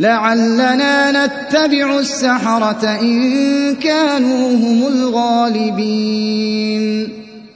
لعلنا نتبع السحرة إن كانوا هم الغالبين.